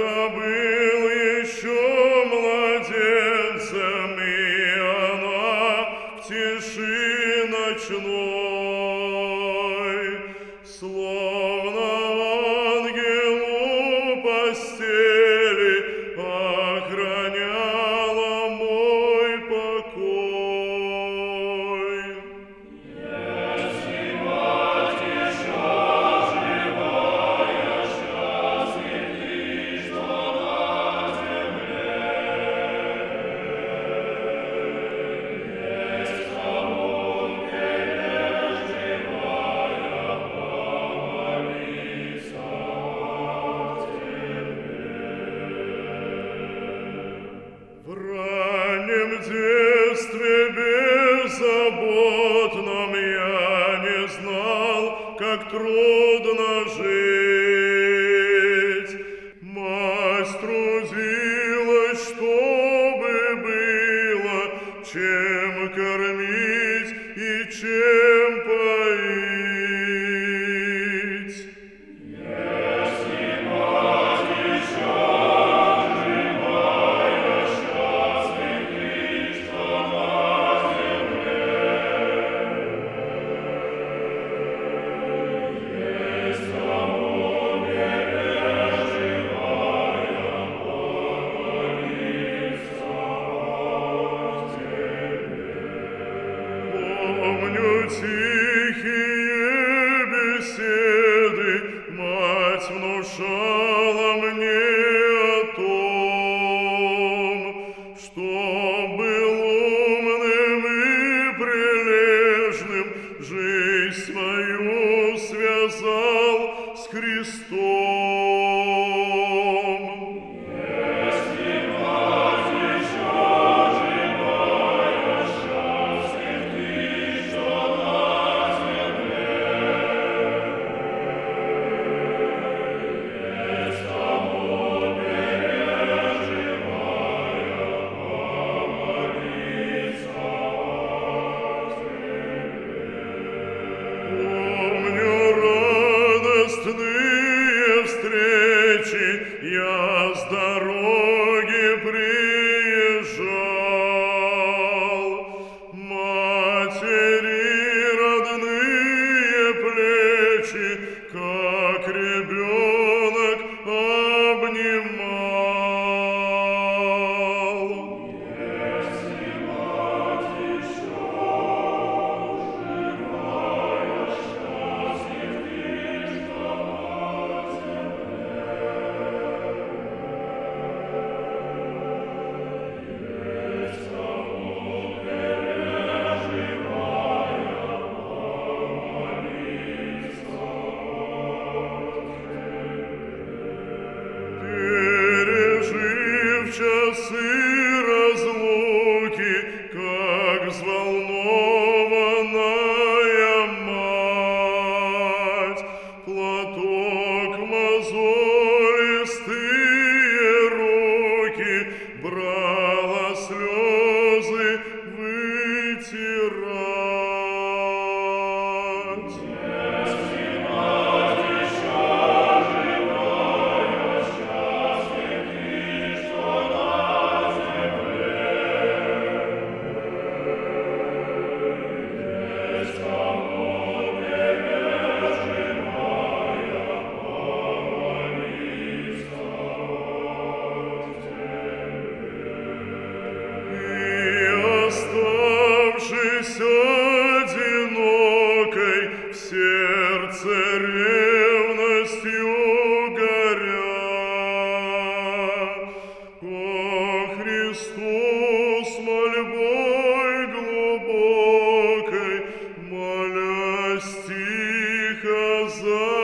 был еще младенцем, и она в тиши ночной. трудно жить. мать трудилась, чтобы было, чем кормить и чем брала слезы. Joseph.